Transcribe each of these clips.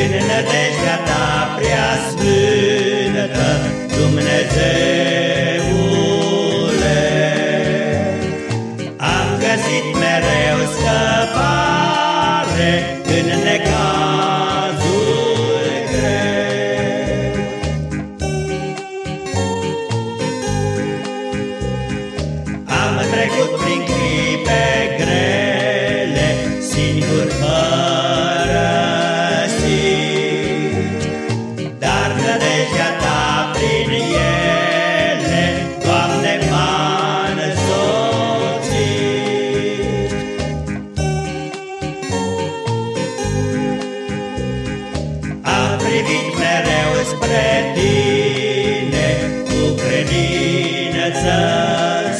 În nădejdea ta prea sfântă, Dumnezeule, Am găsit mereu scăpare în necazul greu. Am trecut privit mereu spre tine, Cu credință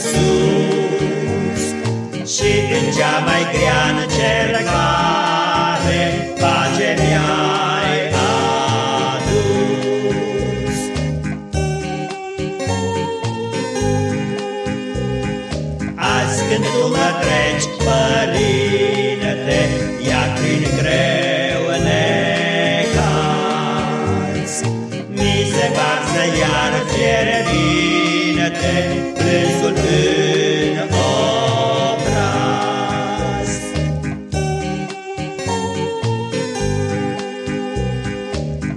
sus, Și în cea mai grea încercare, Pace mi-ai adus. Azi când tu mă treci, Părinte, ia prin greu fierbinte, plânsul în obraz.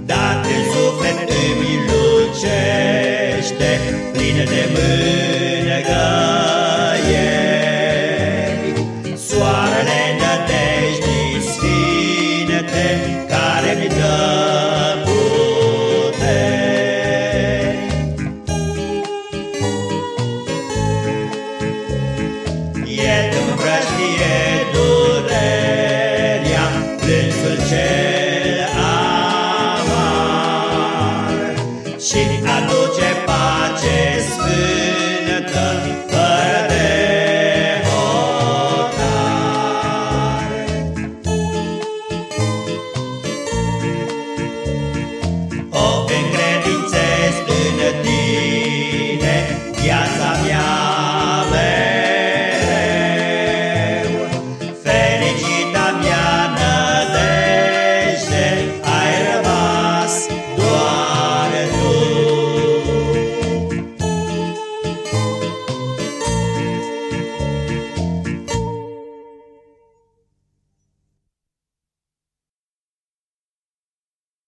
Dar în suflet îmi lucește, plin de mângăieri, El împrăștie durerea, plânsul cel amar. Și aduce pace sfântă